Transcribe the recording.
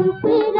ऊपर